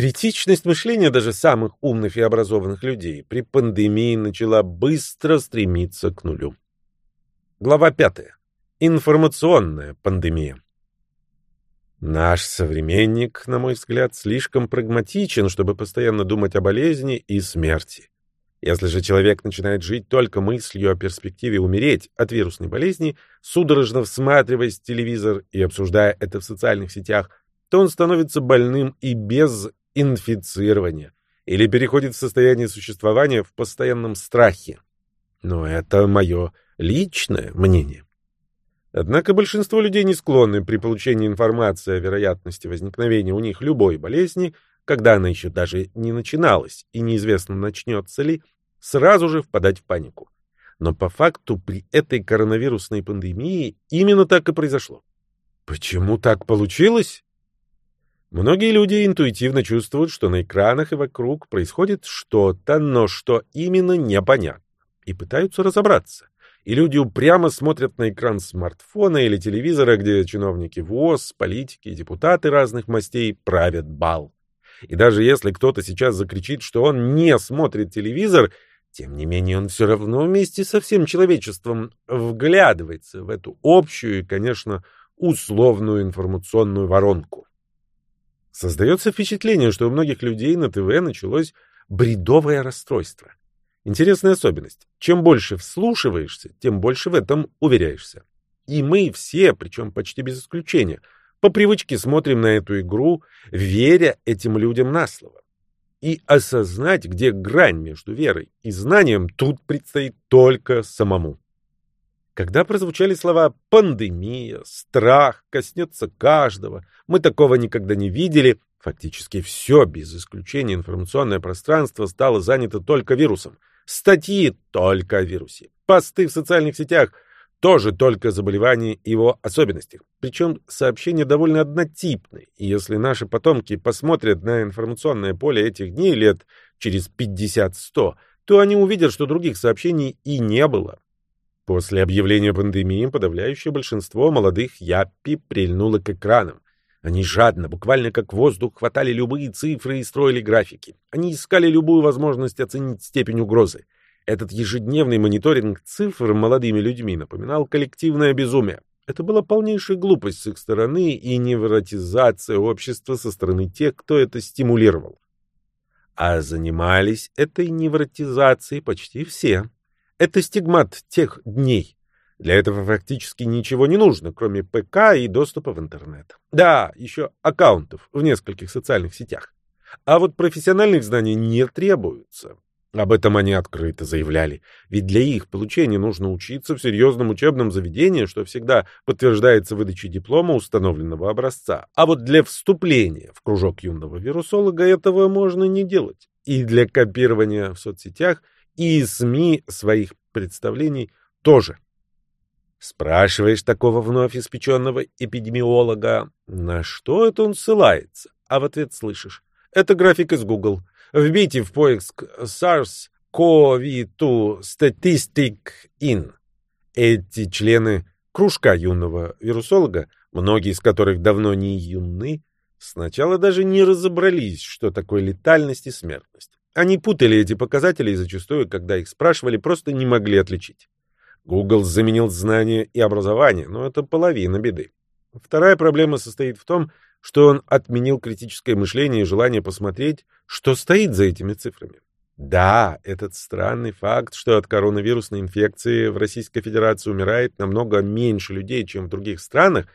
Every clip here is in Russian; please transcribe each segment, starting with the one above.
Критичность мышления даже самых умных и образованных людей при пандемии начала быстро стремиться к нулю. Глава 5. Информационная пандемия. Наш современник, на мой взгляд, слишком прагматичен, чтобы постоянно думать о болезни и смерти. Если же человек начинает жить только мыслью о перспективе умереть от вирусной болезни, судорожно всматриваясь в телевизор и обсуждая это в социальных сетях, то он становится больным и без инфицирования или переходит в состояние существования в постоянном страхе. Но это мое личное мнение. Однако большинство людей не склонны при получении информации о вероятности возникновения у них любой болезни, когда она еще даже не начиналась и неизвестно начнется ли, сразу же впадать в панику. Но по факту при этой коронавирусной пандемии именно так и произошло. Почему так получилось? Многие люди интуитивно чувствуют, что на экранах и вокруг происходит что-то, но что именно непонятно, и пытаются разобраться и люди упрямо смотрят на экран смартфона или телевизора, где чиновники ВОЗ, политики депутаты разных мастей правят бал. И даже если кто-то сейчас закричит, что он не смотрит телевизор, тем не менее он все равно вместе со всем человечеством вглядывается в эту общую и, конечно, условную информационную воронку. Создается впечатление, что у многих людей на ТВ началось бредовое расстройство. Интересная особенность. Чем больше вслушиваешься, тем больше в этом уверяешься. И мы все, причем почти без исключения, по привычке смотрим на эту игру, веря этим людям на слово. И осознать, где грань между верой и знанием, тут предстоит только самому. Когда прозвучали слова «пандемия», «страх», «коснется каждого», мы такого никогда не видели, фактически все, без исключения информационное пространство, стало занято только вирусом – Статьи только о вирусе. Посты в социальных сетях тоже только о заболевании и его особенностях. Причем сообщения довольно однотипны. И если наши потомки посмотрят на информационное поле этих дней лет через 50-100, то они увидят, что других сообщений и не было. После объявления пандемии подавляющее большинство молодых яппи прильнуло к экранам. Они жадно, буквально как воздух, хватали любые цифры и строили графики. Они искали любую возможность оценить степень угрозы. Этот ежедневный мониторинг цифр молодыми людьми напоминал коллективное безумие. Это была полнейшая глупость с их стороны и невротизация общества со стороны тех, кто это стимулировал. А занимались этой невротизацией почти все. Это стигмат тех дней. Для этого фактически ничего не нужно, кроме ПК и доступа в интернет. Да, еще аккаунтов в нескольких социальных сетях. А вот профессиональных знаний не требуется. Об этом они открыто заявляли. Ведь для их получения нужно учиться в серьезном учебном заведении, что всегда подтверждается выдачей диплома установленного образца. А вот для вступления в кружок юного вирусолога этого можно не делать. И для копирования в соцсетях и СМИ своих представлений тоже. Спрашиваешь такого вновь испеченного эпидемиолога, на что это он ссылается, а в ответ слышишь. Это график из Google. Вбейте в поиск SARS-CoV-2 Statistic In. Эти члены кружка юного вирусолога, многие из которых давно не юны, сначала даже не разобрались, что такое летальность и смертность. Они путали эти показатели и зачастую, когда их спрашивали, просто не могли отличить. Google заменил знания и образование, но это половина беды. Вторая проблема состоит в том, что он отменил критическое мышление и желание посмотреть, что стоит за этими цифрами. Да, этот странный факт, что от коронавирусной инфекции в Российской Федерации умирает намного меньше людей, чем в других странах,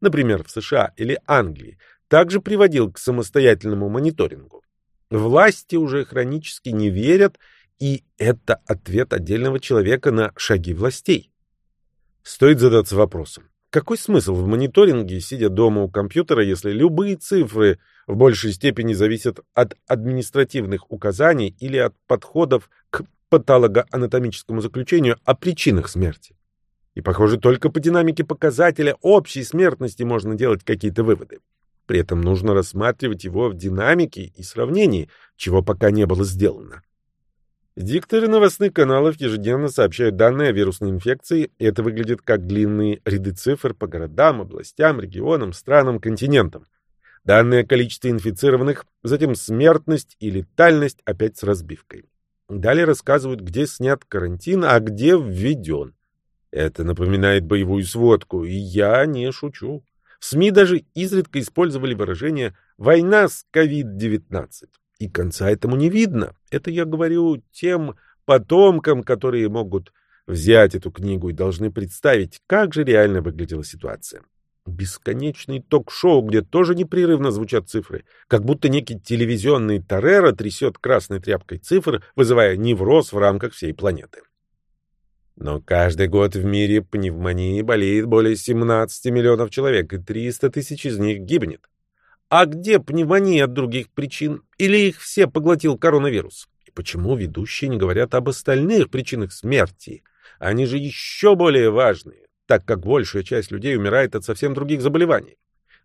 например, в США или Англии, также приводил к самостоятельному мониторингу. Власти уже хронически не верят и это ответ отдельного человека на шаги властей. Стоит задаться вопросом, какой смысл в мониторинге, сидя дома у компьютера, если любые цифры в большей степени зависят от административных указаний или от подходов к патологоанатомическому заключению о причинах смерти? И, похоже, только по динамике показателя общей смертности можно делать какие-то выводы. При этом нужно рассматривать его в динамике и сравнении, чего пока не было сделано. Дикторы новостных каналов ежедневно сообщают данные о вирусной инфекции, и это выглядит как длинные ряды цифр по городам, областям, регионам, странам, континентам. данные о количестве инфицированных, затем смертность и летальность опять с разбивкой. Далее рассказывают, где снят карантин, а где введен. Это напоминает боевую сводку, и я не шучу. СМИ даже изредка использовали выражение «война с COVID-19». И конца этому не видно. Это я говорю тем потомкам, которые могут взять эту книгу и должны представить, как же реально выглядела ситуация. Бесконечный ток-шоу, где тоже непрерывно звучат цифры, как будто некий телевизионный Тореро трясет красной тряпкой цифр, вызывая невроз в рамках всей планеты. Но каждый год в мире пневмонией болеет более 17 миллионов человек, и 300 тысяч из них гибнет. А где пневмония от других причин? Или их все поглотил коронавирус? И почему ведущие не говорят об остальных причинах смерти? Они же еще более важные, так как большая часть людей умирает от совсем других заболеваний.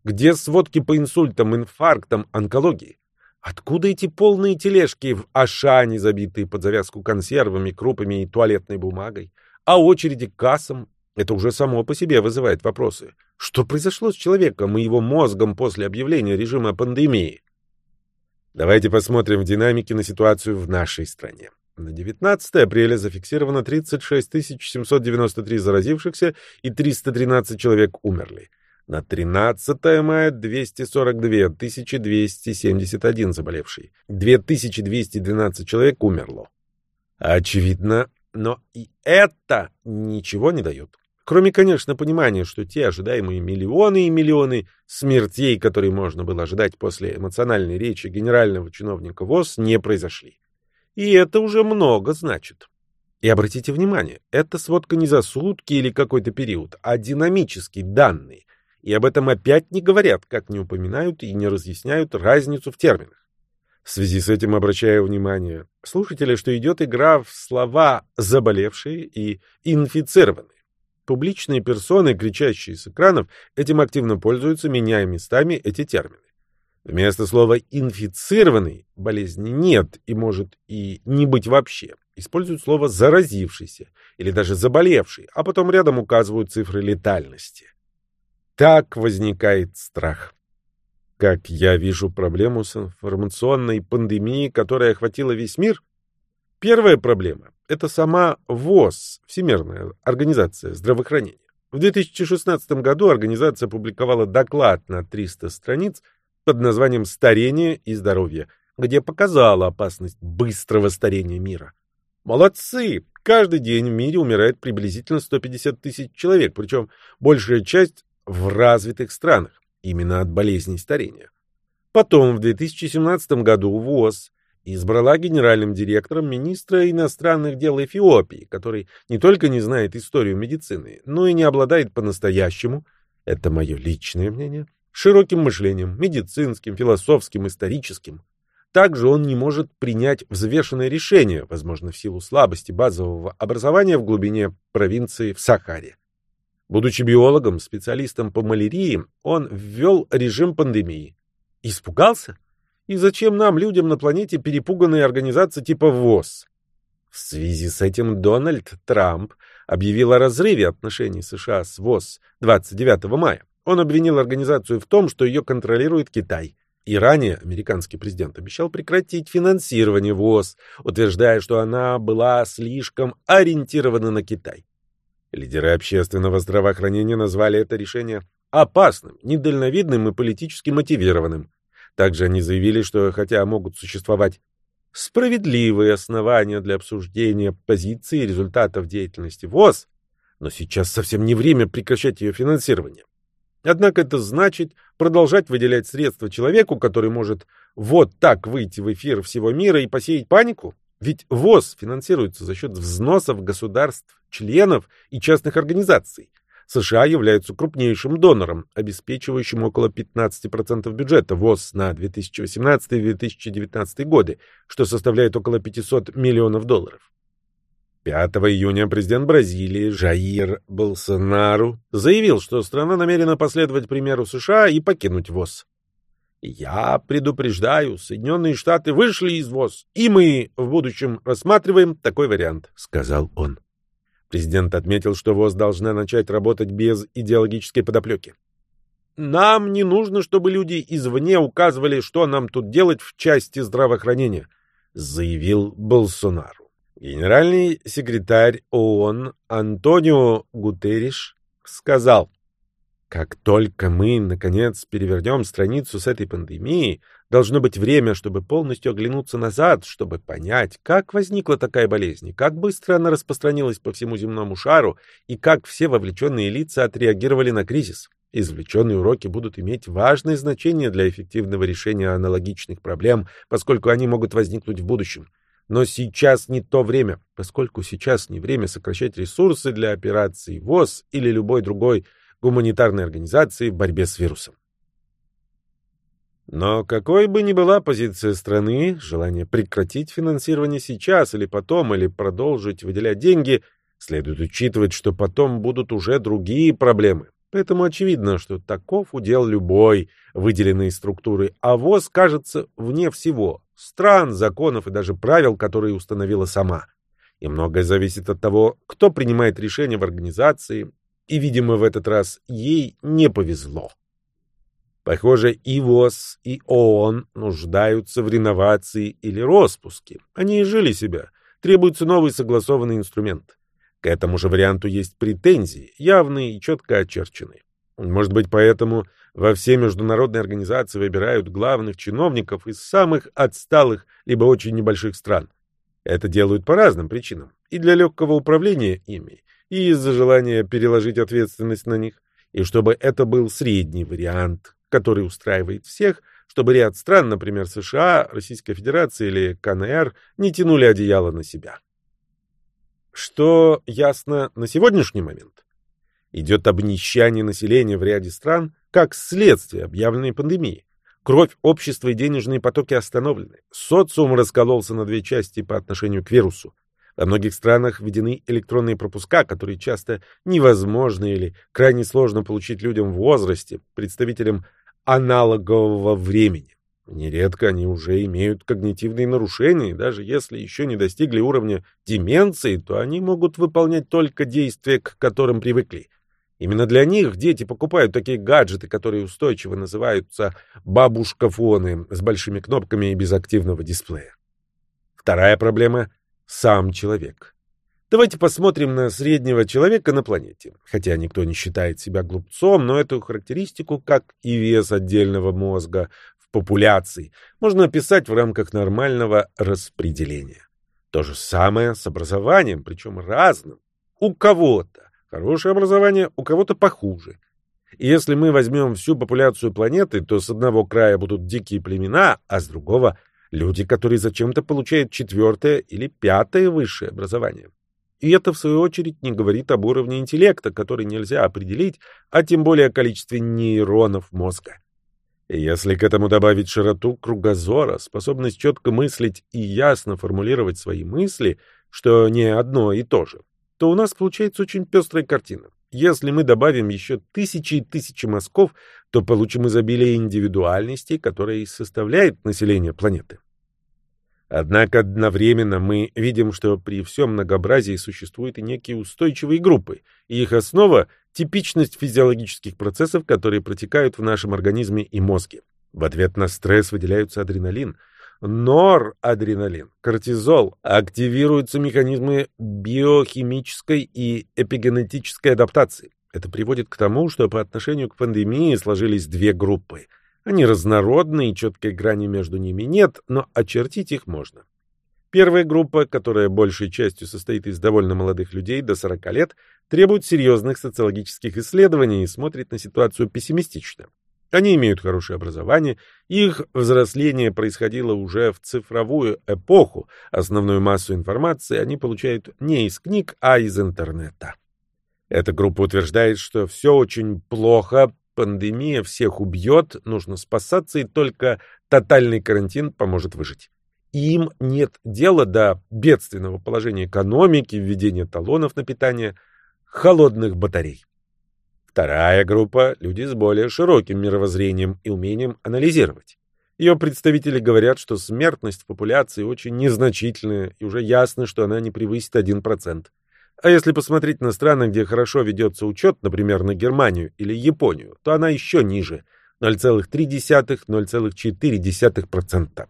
Где сводки по инсультам, инфарктам, онкологии? Откуда эти полные тележки в Ашане, забитые под завязку консервами, крупами и туалетной бумагой? А очереди к кассам? Это уже само по себе вызывает вопросы. Что произошло с человеком и его мозгом после объявления режима пандемии? Давайте посмотрим в динамике на ситуацию в нашей стране. На 19 апреля зафиксировано 36 793 заразившихся и 313 человек умерли. На 13 мая 242 271 заболевший. 2212 человек умерло. Очевидно, но и это ничего не дает. Кроме, конечно, понимания, что те ожидаемые миллионы и миллионы смертей, которые можно было ожидать после эмоциональной речи генерального чиновника ВОЗ, не произошли. И это уже много значит. И обратите внимание, это сводка не за сутки или какой-то период, а динамический данный, и об этом опять не говорят, как не упоминают и не разъясняют разницу в терминах. В связи с этим обращаю внимание слушателей, что идет игра в слова «заболевшие» и «инфицированные». Публичные персоны, кричащие с экранов, этим активно пользуются, меняя местами эти термины. Вместо слова «инфицированный» болезни нет и может и не быть вообще. Используют слово «заразившийся» или даже «заболевший», а потом рядом указывают цифры летальности. Так возникает страх. Как я вижу проблему с информационной пандемией, которая охватила весь мир? Первая проблема – это сама ВОЗ, Всемирная организация здравоохранения. В 2016 году организация опубликовала доклад на 300 страниц под названием «Старение и здоровье», где показала опасность быстрого старения мира. Молодцы! Каждый день в мире умирает приблизительно 150 тысяч человек, причем большая часть в развитых странах, именно от болезней старения. Потом, в 2017 году ВОЗ избрала генеральным директором министра иностранных дел Эфиопии, который не только не знает историю медицины, но и не обладает по-настоящему, это мое личное мнение, широким мышлением, медицинским, философским, историческим. Также он не может принять взвешенное решение, возможно, в силу слабости базового образования в глубине провинции в Сахаре. Будучи биологом, специалистом по малярии, он ввел режим пандемии. Испугался? И зачем нам, людям на планете, перепуганные организации типа ВОЗ? В связи с этим Дональд Трамп объявил о разрыве отношений США с ВОЗ 29 мая. Он обвинил организацию в том, что ее контролирует Китай. И ранее американский президент обещал прекратить финансирование ВОЗ, утверждая, что она была слишком ориентирована на Китай. Лидеры общественного здравоохранения назвали это решение опасным, недальновидным и политически мотивированным. Также они заявили, что хотя могут существовать справедливые основания для обсуждения позиции и результатов деятельности ВОЗ, но сейчас совсем не время прекращать ее финансирование. Однако это значит продолжать выделять средства человеку, который может вот так выйти в эфир всего мира и посеять панику? Ведь ВОЗ финансируется за счет взносов государств, членов и частных организаций. США являются крупнейшим донором, обеспечивающим около 15% бюджета ВОЗ на 2018-2019 годы, что составляет около 500 миллионов долларов. 5 июня президент Бразилии Жаир Болсонару заявил, что страна намерена последовать примеру США и покинуть ВОЗ. Я предупреждаю, Соединенные Штаты вышли из ВОЗ, и мы в будущем рассматриваем такой вариант, сказал он. Президент отметил, что ВОЗ должна начать работать без идеологической подоплеки. Нам не нужно, чтобы люди извне указывали, что нам тут делать в части здравоохранения, заявил Болсонару. Генеральный секретарь ООН Антонио Гутерриш сказал, как только мы, наконец, перевернем страницу с этой пандемией, должно быть время, чтобы полностью оглянуться назад, чтобы понять, как возникла такая болезнь, как быстро она распространилась по всему земному шару и как все вовлеченные лица отреагировали на кризис. Извлеченные уроки будут иметь важное значение для эффективного решения аналогичных проблем, поскольку они могут возникнуть в будущем. Но сейчас не то время, поскольку сейчас не время сокращать ресурсы для операций ВОЗ или любой другой гуманитарной организации в борьбе с вирусом. Но какой бы ни была позиция страны, желание прекратить финансирование сейчас или потом, или продолжить выделять деньги, следует учитывать, что потом будут уже другие проблемы. Поэтому очевидно, что таков удел любой выделенной структуры, а ВОЗ кажется вне всего, стран, законов и даже правил, которые установила сама. И многое зависит от того, кто принимает решения в организации, и, видимо, в этот раз ей не повезло. Похоже, и ВОЗ, и ООН нуждаются в реновации или распуске. Они жили себя. Требуется новый согласованный инструмент. К этому же варианту есть претензии, явные и четко очерченные. Может быть, поэтому во все международные организации выбирают главных чиновников из самых отсталых либо очень небольших стран. Это делают по разным причинам. И для легкого управления ими, и из-за желания переложить ответственность на них, и чтобы это был средний вариант, который устраивает всех, чтобы ряд стран, например, США, Российская Федерация или КНР, не тянули одеяло на себя. Что ясно на сегодняшний момент? Идет обнищание населения в ряде стран как следствие объявленной пандемии. Кровь общества и денежные потоки остановлены. Социум раскололся на две части по отношению к вирусу. Во многих странах введены электронные пропуска, которые часто невозможно или крайне сложно получить людям в возрасте, представителям аналогового времени. Нередко они уже имеют когнитивные нарушения, и даже если еще не достигли уровня деменции, то они могут выполнять только действия, к которым привыкли. Именно для них дети покупают такие гаджеты, которые устойчиво называются бабушкафоны с большими кнопками и без активного дисплея. Вторая проблема сам человек. Давайте посмотрим на среднего человека на планете. Хотя никто не считает себя глупцом, но эту характеристику, как и вес отдельного мозга в популяции, можно описать в рамках нормального распределения. То же самое с образованием, причем разным. У кого-то хорошее образование, у кого-то похуже. И если мы возьмем всю популяцию планеты, то с одного края будут дикие племена, а с другого Люди, которые зачем-то получают четвертое или пятое высшее образование. И это, в свою очередь, не говорит об уровне интеллекта, который нельзя определить, а тем более о количестве нейронов мозга. И если к этому добавить широту кругозора, способность четко мыслить и ясно формулировать свои мысли, что не одно и то же, то у нас получается очень пестрая картина. Если мы добавим еще тысячи и тысячи мозгов, то получим изобилие индивидуальности, которое и составляет население планеты. Однако одновременно мы видим, что при всем многообразии существуют и некие устойчивые группы, и их основа – типичность физиологических процессов, которые протекают в нашем организме и мозге. В ответ на стресс выделяются адреналин, норадреналин, кортизол, активируются механизмы биохимической и эпигенетической адаптации. Это приводит к тому, что по отношению к пандемии сложились две группы. Они разнородны, и четкой грани между ними нет, но очертить их можно. Первая группа, которая большей частью состоит из довольно молодых людей до 40 лет, требует серьезных социологических исследований и смотрит на ситуацию пессимистично. Они имеют хорошее образование, их взросление происходило уже в цифровую эпоху, основную массу информации они получают не из книг, а из интернета. Эта группа утверждает, что все очень плохо, пандемия всех убьет, нужно спасаться, и только тотальный карантин поможет выжить. Им нет дела до бедственного положения экономики, введения талонов на питание, холодных батарей. Вторая группа – люди с более широким мировоззрением и умением анализировать. Ее представители говорят, что смертность в популяции очень незначительная, и уже ясно, что она не превысит 1%. А если посмотреть на страны, где хорошо ведется учет, например, на Германию или Японию, то она еще ниже – 0,3-0,4%.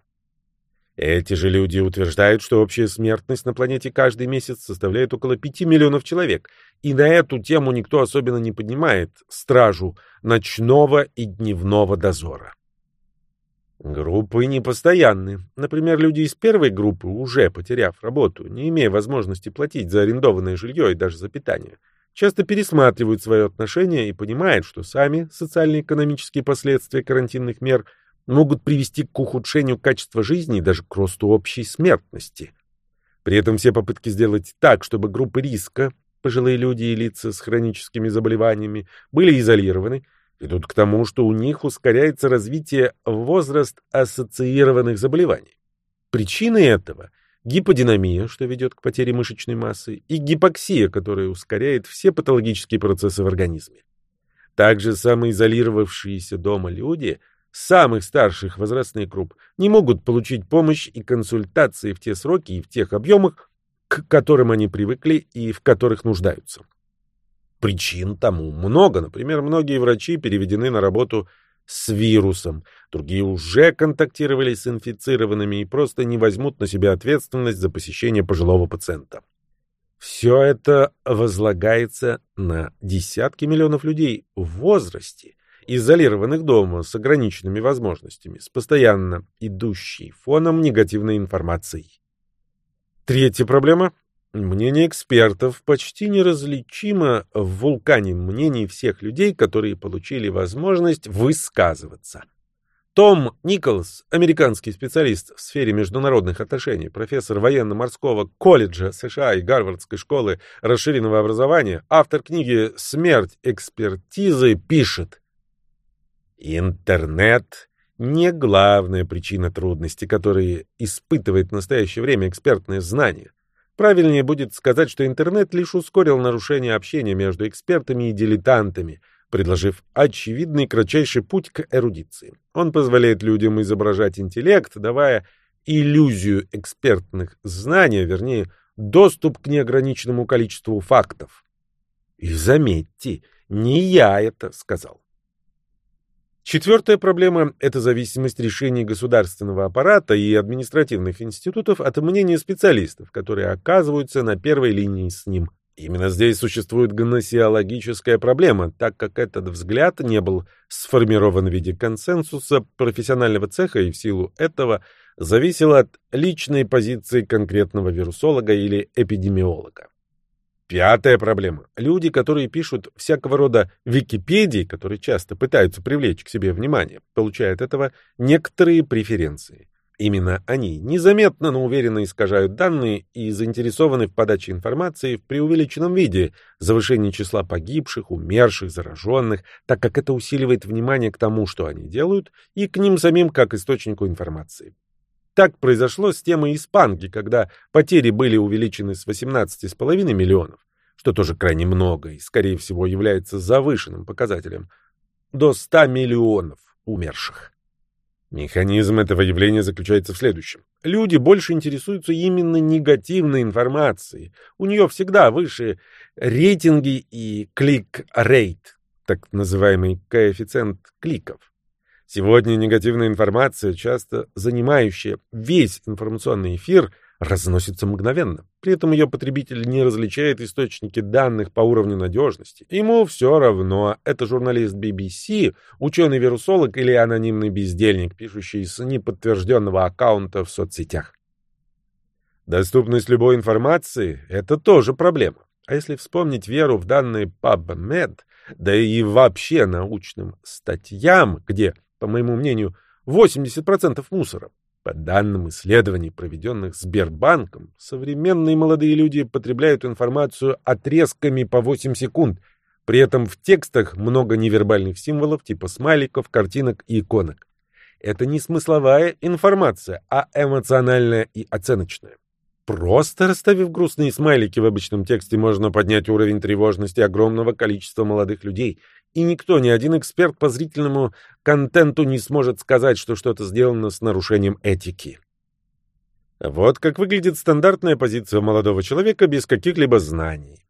Эти же люди утверждают, что общая смертность на планете каждый месяц составляет около 5 миллионов человек, и на эту тему никто особенно не поднимает стражу ночного и дневного дозора. Группы непостоянны. Например, люди из первой группы, уже потеряв работу, не имея возможности платить за арендованное жилье и даже за питание, часто пересматривают свое отношение и понимают, что сами социально-экономические последствия карантинных мер могут привести к ухудшению качества жизни и даже к росту общей смертности. При этом все попытки сделать так, чтобы группы риска, пожилые люди и лица с хроническими заболеваниями, были изолированы – ведут к тому, что у них ускоряется развитие возраст ассоциированных заболеваний. Причины этого – гиподинамия, что ведет к потере мышечной массы, и гипоксия, которая ускоряет все патологические процессы в организме. Также самоизолировавшиеся дома люди самых старших возрастных групп не могут получить помощь и консультации в те сроки и в тех объемах, к которым они привыкли и в которых нуждаются. Причин тому много. Например, многие врачи переведены на работу с вирусом, другие уже контактировали с инфицированными и просто не возьмут на себя ответственность за посещение пожилого пациента. Все это возлагается на десятки миллионов людей в возрасте, изолированных дома с ограниченными возможностями, с постоянно идущей фоном негативной информации. Третья проблема Мнение экспертов почти неразличимо в вулкане мнений всех людей, которые получили возможность высказываться. Том Николс, американский специалист в сфере международных отношений, профессор военно-морского колледжа США и Гарвардской школы расширенного образования, автор книги «Смерть экспертизы» пишет «Интернет не главная причина трудностей, которые испытывает в настоящее время экспертное знание. Правильнее будет сказать, что интернет лишь ускорил нарушение общения между экспертами и дилетантами, предложив очевидный кратчайший путь к эрудиции. Он позволяет людям изображать интеллект, давая иллюзию экспертных знаний, вернее, доступ к неограниченному количеству фактов. И заметьте, не я это сказал. Четвертая проблема – это зависимость решений государственного аппарата и административных институтов от мнения специалистов, которые оказываются на первой линии с ним. Именно здесь существует гносеологическая проблема, так как этот взгляд не был сформирован в виде консенсуса профессионального цеха и в силу этого зависел от личной позиции конкретного вирусолога или эпидемиолога. Пятая проблема. Люди, которые пишут всякого рода Википедии, которые часто пытаются привлечь к себе внимание, получают этого некоторые преференции. Именно они незаметно, но уверенно искажают данные и заинтересованы в подаче информации в преувеличенном виде, завышении числа погибших, умерших, зараженных, так как это усиливает внимание к тому, что они делают, и к ним самим как источнику информации. Так произошло с темой испанки, когда потери были увеличены с 18,5 миллионов, что тоже крайне много и, скорее всего, является завышенным показателем, до 100 миллионов умерших. Механизм этого явления заключается в следующем. Люди больше интересуются именно негативной информацией. У нее всегда выше рейтинги и клик-рейт, так называемый коэффициент кликов. Сегодня негативная информация, часто занимающая весь информационный эфир, разносится мгновенно. При этом ее потребитель не различает источники данных по уровню надежности. Ему все равно, это журналист BBC, ученый-вирусолог или анонимный бездельник, пишущий с неподтвержденного аккаунта в соцсетях. Доступность любой информации – это тоже проблема. А если вспомнить веру в данные PubMed, да и вообще научным статьям, где по моему мнению, 80% мусора. По данным исследований, проведенных Сбербанком, современные молодые люди потребляют информацию отрезками по 8 секунд. При этом в текстах много невербальных символов типа смайликов, картинок и иконок. Это не смысловая информация, а эмоциональная и оценочная. Просто расставив грустные смайлики в обычном тексте, можно поднять уровень тревожности огромного количества молодых людей – и никто, ни один эксперт по зрительному контенту не сможет сказать, что что-то сделано с нарушением этики. Вот как выглядит стандартная позиция молодого человека без каких-либо знаний.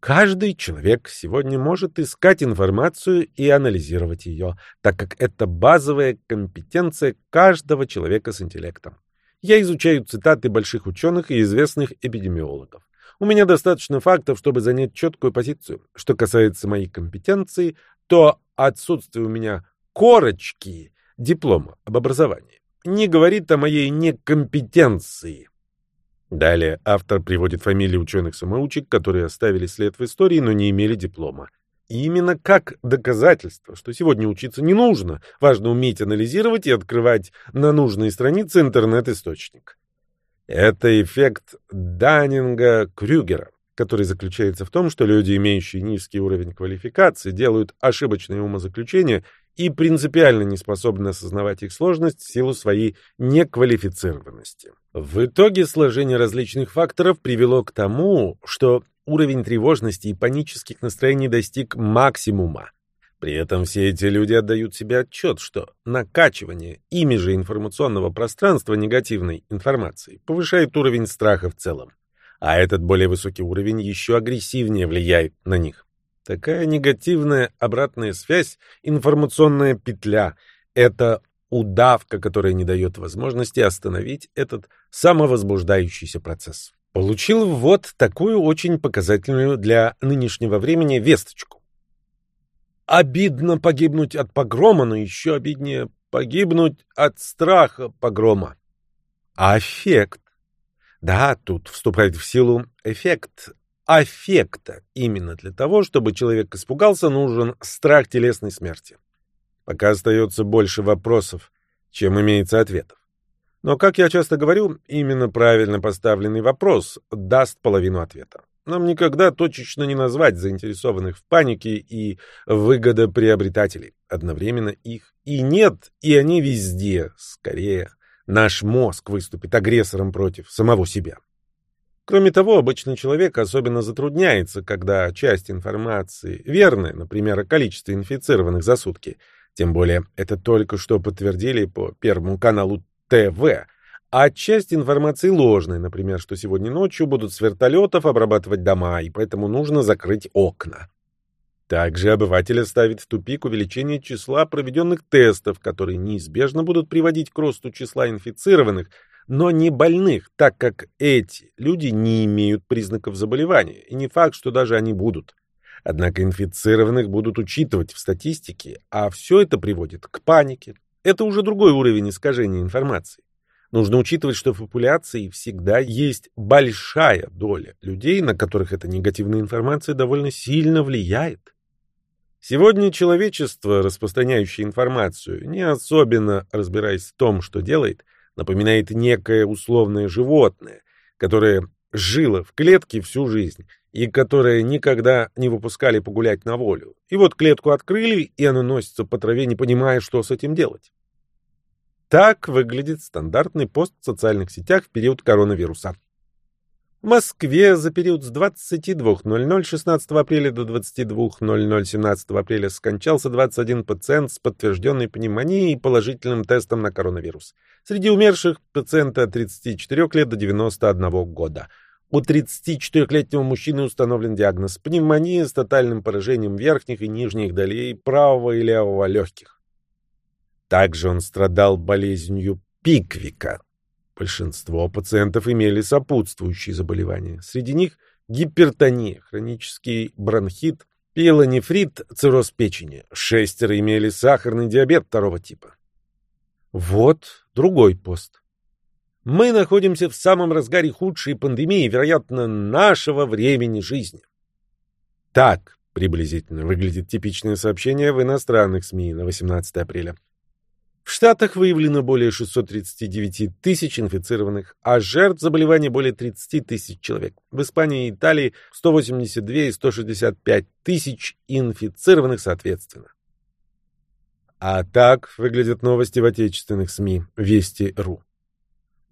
Каждый человек сегодня может искать информацию и анализировать ее, так как это базовая компетенция каждого человека с интеллектом. Я изучаю цитаты больших ученых и известных эпидемиологов. У меня достаточно фактов, чтобы занять четкую позицию. Что касается моей компетенции, то отсутствие у меня корочки диплома об образовании не говорит о моей некомпетенции. Далее автор приводит фамилии ученых-самоучек, которые оставили след в истории, но не имели диплома. И именно как доказательство, что сегодня учиться не нужно, важно уметь анализировать и открывать на нужные страницы интернет-источник. Это эффект Даннинга-Крюгера, который заключается в том, что люди, имеющие низкий уровень квалификации, делают ошибочные умозаключения и принципиально не способны осознавать их сложность в силу своей неквалифицированности. В итоге сложение различных факторов привело к тому, что уровень тревожности и панических настроений достиг максимума. При этом все эти люди отдают себе отчет, что накачивание ими же информационного пространства негативной информации повышает уровень страха в целом, а этот более высокий уровень еще агрессивнее влияет на них. Такая негативная обратная связь, информационная петля — это удавка, которая не дает возможности остановить этот самовозбуждающийся процесс. Получил вот такую очень показательную для нынешнего времени весточку. Обидно погибнуть от погрома, но еще обиднее погибнуть от страха погрома. Аффект. Да, тут вступает в силу эффект аффекта. Именно для того, чтобы человек испугался, нужен страх телесной смерти. Пока остается больше вопросов, чем имеется ответов. Но, как я часто говорю, именно правильно поставленный вопрос даст половину ответа. Нам никогда точечно не назвать заинтересованных в панике и выгодоприобретателей. Одновременно их и нет, и они везде. Скорее, наш мозг выступит агрессором против самого себя. Кроме того, обычный человек особенно затрудняется, когда часть информации верная, например, о количестве инфицированных за сутки. Тем более, это только что подтвердили по Первому каналу ТВ. А часть информации ложная, например, что сегодня ночью будут с вертолетов обрабатывать дома, и поэтому нужно закрыть окна. Также обывателя ставит в тупик увеличение числа проведенных тестов, которые неизбежно будут приводить к росту числа инфицированных, но не больных, так как эти люди не имеют признаков заболевания, и не факт, что даже они будут. Однако инфицированных будут учитывать в статистике, а все это приводит к панике. Это уже другой уровень искажения информации. Нужно учитывать, что в популяции всегда есть большая доля людей, на которых эта негативная информация довольно сильно влияет. Сегодня человечество, распространяющее информацию, не особенно разбираясь в том, что делает, напоминает некое условное животное, которое жило в клетке всю жизнь и которое никогда не выпускали погулять на волю. И вот клетку открыли, и оно носится по траве, не понимая, что с этим делать. Так выглядит стандартный пост в социальных сетях в период коронавируса. В Москве за период с 22.00 16 апреля до 22.00 17 апреля скончался 21 пациент с подтвержденной пневмонией и положительным тестом на коронавирус. Среди умерших пациента от 34 лет до 91 года. У 34-летнего мужчины установлен диагноз пневмония с тотальным поражением верхних и нижних долей правого и левого легких. Также он страдал болезнью Пиквика, Большинство пациентов имели сопутствующие заболевания. Среди них гипертония, хронический бронхит, пилонефрит, цирроз печени. Шестеро имели сахарный диабет второго типа. Вот другой пост. Мы находимся в самом разгаре худшей пандемии, вероятно, нашего времени жизни. Так приблизительно выглядит типичное сообщение в иностранных СМИ на 18 апреля. В Штатах выявлено более 639 тысяч инфицированных, а жертв заболевания более 30 тысяч человек. В Испании и Италии 182 и 165 тысяч инфицированных соответственно. А так выглядят новости в отечественных СМИ Вести.ру.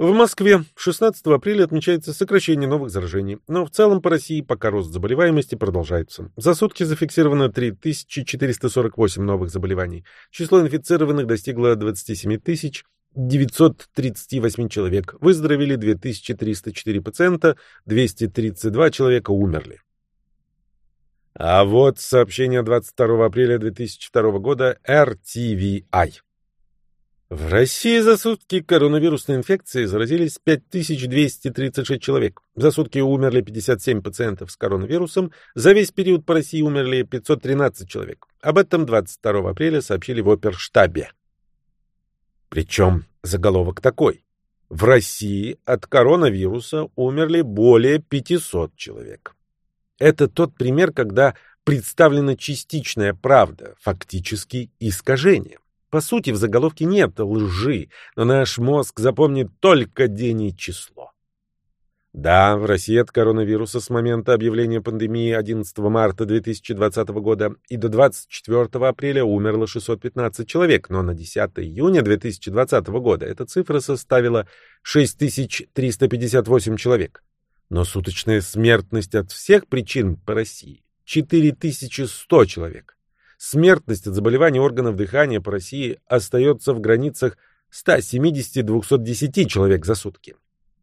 В Москве 16 апреля отмечается сокращение новых заражений, но в целом по России пока рост заболеваемости продолжается. За сутки зафиксировано 3448 новых заболеваний. Число инфицированных достигло 27 938 человек. Выздоровели 2304 пациента, 232 человека умерли. А вот сообщение 22 апреля 2002 года RTVI. В России за сутки коронавирусной инфекцией заразились 5236 человек. За сутки умерли 57 пациентов с коронавирусом. За весь период по России умерли 513 человек. Об этом 22 апреля сообщили в оперштабе. Причем заголовок такой. В России от коронавируса умерли более 500 человек. Это тот пример, когда представлена частичная правда, фактически искажение. По сути, в заголовке нет лжи, но наш мозг запомнит только день и число. Да, в России от коронавируса с момента объявления пандемии 11 марта 2020 года и до 24 апреля умерло 615 человек, но на 10 июня 2020 года эта цифра составила 6358 человек. Но суточная смертность от всех причин по России 4100 человек. Смертность от заболеваний органов дыхания по России остается в границах 170-210 человек за сутки.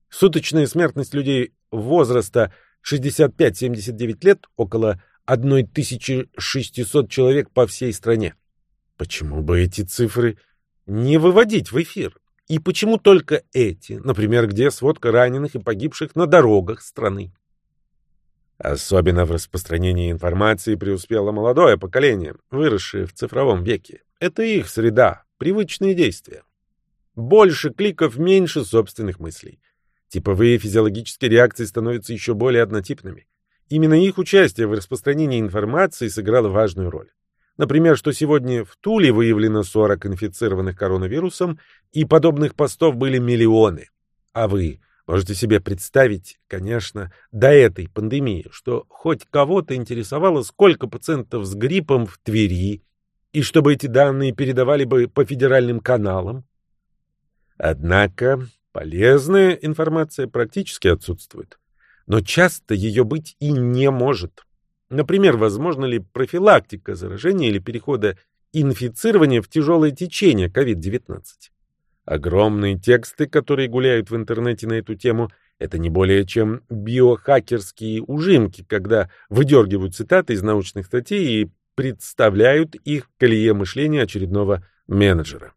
Суточная смертность людей возраста 65-79 лет около 1600 человек по всей стране. Почему бы эти цифры не выводить в эфир? И почему только эти, например, где сводка раненых и погибших на дорогах страны? Особенно в распространении информации преуспело молодое поколение, выросшее в цифровом веке. Это их среда, привычные действия. Больше кликов, меньше собственных мыслей. Типовые физиологические реакции становятся еще более однотипными. Именно их участие в распространении информации сыграло важную роль. Например, что сегодня в Туле выявлено 40 инфицированных коронавирусом, и подобных постов были миллионы. А вы Можете себе представить, конечно, до этой пандемии, что хоть кого-то интересовало, сколько пациентов с гриппом в Твери, и чтобы эти данные передавали бы по федеральным каналам. Однако полезная информация практически отсутствует. Но часто ее быть и не может. Например, возможно ли профилактика заражения или перехода инфицирования в тяжелое течение COVID-19? Огромные тексты, которые гуляют в интернете на эту тему, это не более чем биохакерские ужимки, когда выдергивают цитаты из научных статей и представляют их в колее мышления очередного менеджера.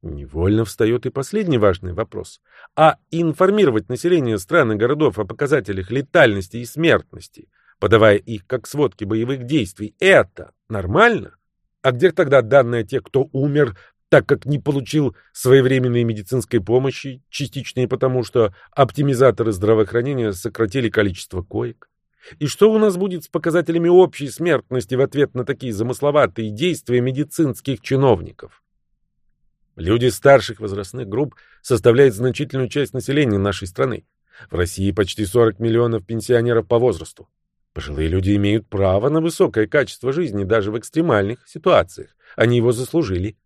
Невольно встает и последний важный вопрос. А информировать население стран и городов о показателях летальности и смертности, подавая их как сводки боевых действий, это нормально? А где тогда данные о тех, кто умер так как не получил своевременной медицинской помощи, частично и потому, что оптимизаторы здравоохранения сократили количество коек? И что у нас будет с показателями общей смертности в ответ на такие замысловатые действия медицинских чиновников? Люди старших возрастных групп составляют значительную часть населения нашей страны. В России почти 40 миллионов пенсионеров по возрасту. Пожилые люди имеют право на высокое качество жизни даже в экстремальных ситуациях. Они его заслужили.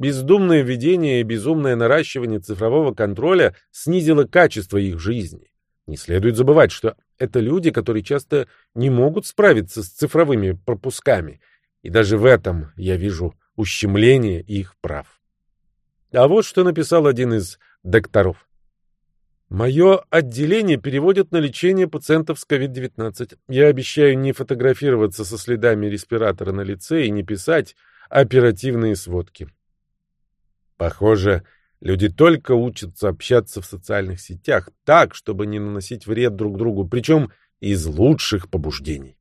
Бездумное введение и безумное наращивание цифрового контроля снизило качество их жизни. Не следует забывать, что это люди, которые часто не могут справиться с цифровыми пропусками, и даже в этом я вижу ущемление их прав. А вот что написал один из докторов. Мое отделение переводят на лечение пациентов с COVID-19. Я обещаю не фотографироваться со следами респиратора на лице и не писать оперативные сводки. Похоже, люди только учатся общаться в социальных сетях так, чтобы не наносить вред друг другу, причем из лучших побуждений.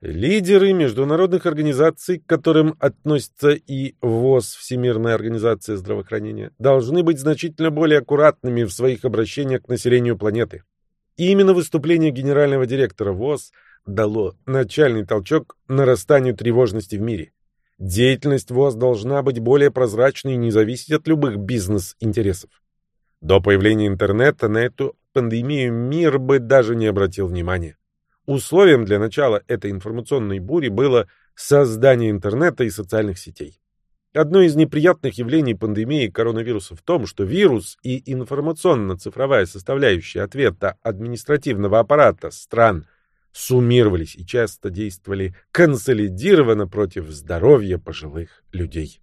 Лидеры международных организаций, к которым относится и ВОЗ, Всемирная организация здравоохранения, должны быть значительно более аккуратными в своих обращениях к населению планеты. И именно выступление генерального директора ВОЗ дало начальный толчок нарастанию тревожности в мире. Деятельность ВОЗ должна быть более прозрачной и не зависеть от любых бизнес-интересов. До появления интернета на эту пандемию мир бы даже не обратил внимания. Условием для начала этой информационной бури было создание интернета и социальных сетей. Одно из неприятных явлений пандемии коронавируса в том, что вирус и информационно-цифровая составляющая ответа административного аппарата стран – суммировались и часто действовали консолидированно против здоровья пожилых людей.